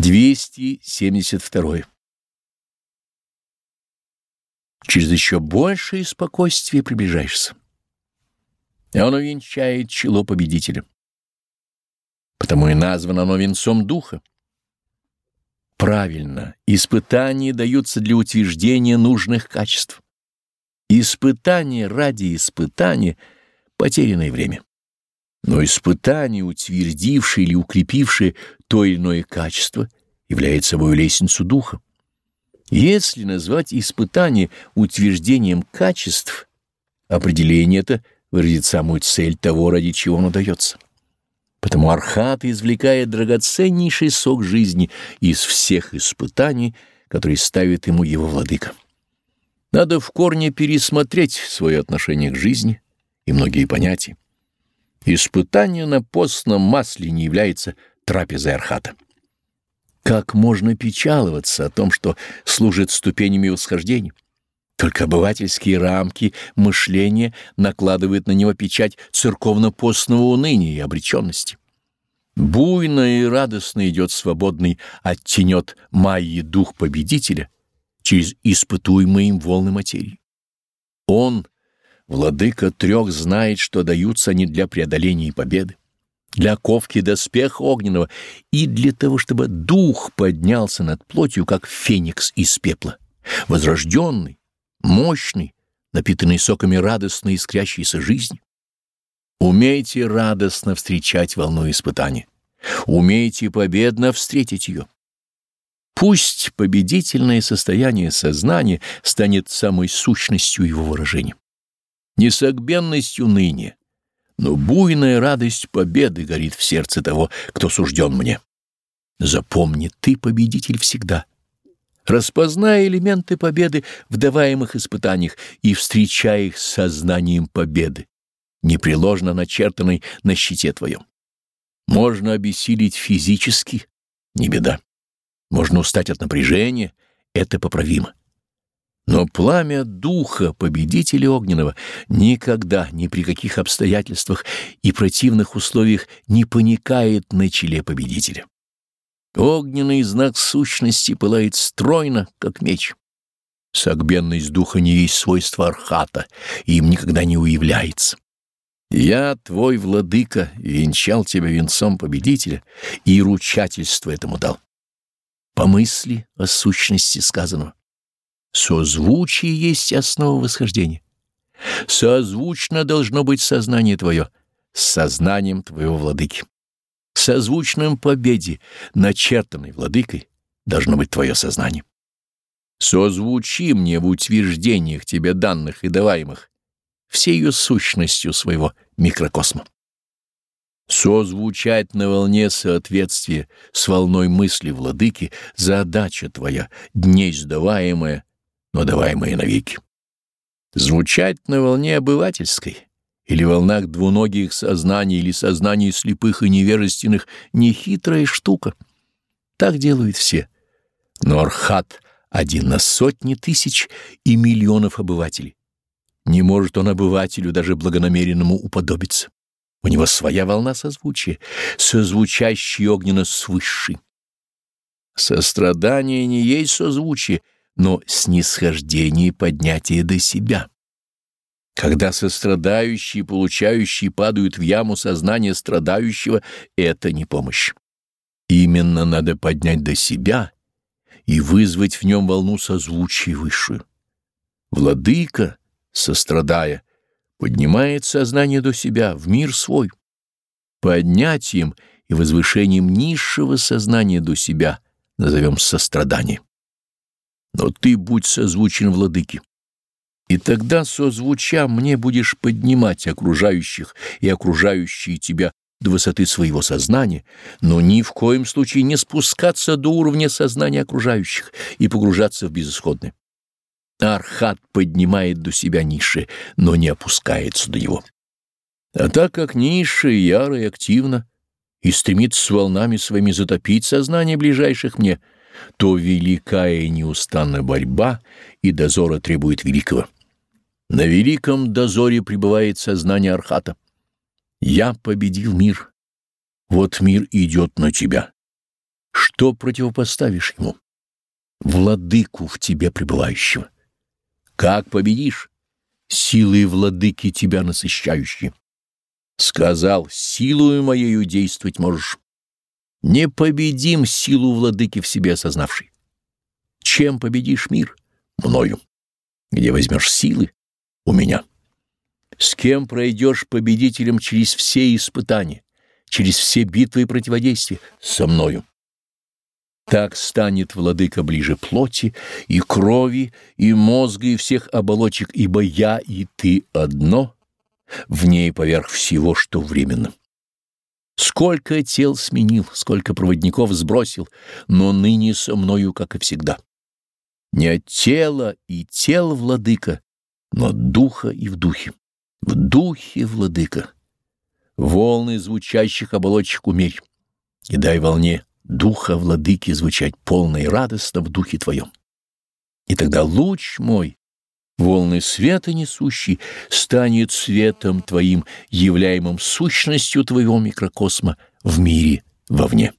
272. Через еще большее спокойствие приближаешься. И оно венчает чело победителя. Потому и названо оно венцом духа. Правильно, испытания даются для утверждения нужных качеств. Испытание ради испытания — потерянное время. Но испытание, утвердившее или укрепившее то или иное качество, является собой лестницу духа. Если назвать испытание утверждением качеств, определение это выразит самую цель того, ради чего оно дается. Потому Архат извлекает драгоценнейший сок жизни из всех испытаний, которые ставит ему его владыка. Надо в корне пересмотреть свое отношение к жизни и многие понятия. Испытание на постном масле не является трапезой архата. Как можно печаловаться о том, что служит ступенями восхождения? Только обывательские рамки мышления накладывают на него печать церковно-постного уныния и обреченности. Буйно и радостно идет свободный оттенет майи дух победителя через испытуемые им волны материи. Он — Владыка трех знает, что даются они для преодоления и победы, для ковки доспеха огненного и для того, чтобы дух поднялся над плотью, как феникс из пепла, возрожденный, мощный, напитанный соками радостной искрящейся жизни. Умейте радостно встречать волну испытания. Умейте победно встретить ее. Пусть победительное состояние сознания станет самой сущностью его выражения не согбенность уныния, но буйная радость победы горит в сердце того, кто сужден мне. Запомни, ты победитель всегда. Распознай элементы победы в даваемых испытаниях и встречай их с сознанием победы, непреложно начертанной на щите твоем. Можно обессилить физически, не беда. Можно устать от напряжения, это поправимо. Но пламя духа победителя огненного никогда, ни при каких обстоятельствах и противных условиях не паникает на челе победителя. Огненный знак сущности пылает стройно, как меч. Согбенность духа не есть свойство архата, и им никогда не уявляется. Я, твой владыка, венчал тебя венцом победителя и ручательство этому дал. Помысли о сущности сказанного. Созвучие есть основа восхождения. Созвучно должно быть сознание твое с сознанием твоего владыки. Созвучным победе, начертанной владыкой, должно быть твое сознание. Созвучи мне в утверждениях тебе данных и даваемых всею сущностью своего микрокосма. Созвучать на волне соответствия с волной мысли владыки задача твоя, дней сдаваемая но даваемые навеки. Звучать на волне обывательской или волнах двуногих сознаний или сознаний слепых и невежественных — нехитрая штука. Так делают все. Но Архат один на сотни тысяч и миллионов обывателей. Не может он обывателю даже благонамеренному уподобиться. У него своя волна созвучия, созвучащий огненно с высшей. Сострадание не есть созвучие — но снисхождение и поднятие до себя. Когда сострадающие и получающие падают в яму сознания страдающего, это не помощь. Именно надо поднять до себя и вызвать в нем волну созвучия высшую. Владыка, сострадая, поднимает сознание до себя, в мир свой. Поднятием и возвышением низшего сознания до себя назовем сострадание но ты будь созвучен владыке. И тогда, созвуча, мне будешь поднимать окружающих и окружающие тебя до высоты своего сознания, но ни в коем случае не спускаться до уровня сознания окружающих и погружаться в безысходное. Архат поднимает до себя ниши, но не опускается до него. А так как низшее яро и активно и стремится с волнами своими затопить сознание ближайших мне — то великая и неустанная борьба и дозора требует великого. На великом дозоре пребывает сознание Архата. Я победил мир. Вот мир идет на тебя. Что противопоставишь ему? Владыку в тебе пребывающего. Как победишь? Силой владыки тебя насыщающие. Сказал, силою моею действовать можешь. Не победим силу владыки в себе осознавший. Чем победишь мир? Мною. Где возьмешь силы? У меня. С кем пройдешь победителем через все испытания, через все битвы и противодействия? Со мною. Так станет владыка ближе плоти и крови, и мозга, и всех оболочек, ибо я и ты одно, в ней поверх всего, что временно. Сколько тел сменил, сколько проводников сбросил, но ныне со мною, как и всегда. Не от тела и тел, владыка, но от духа и в духе. В духе, владыка. Волны звучащих оболочек умерь, и дай волне духа владыки звучать полно и радостно в духе твоем. И тогда луч мой, волны света несущий, станет светом твоим, являемым сущностью твоего микрокосма в мире вовне.